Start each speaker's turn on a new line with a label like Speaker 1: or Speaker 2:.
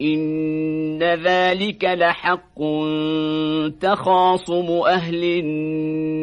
Speaker 1: إن ذلك لحق تخاصم أهل النار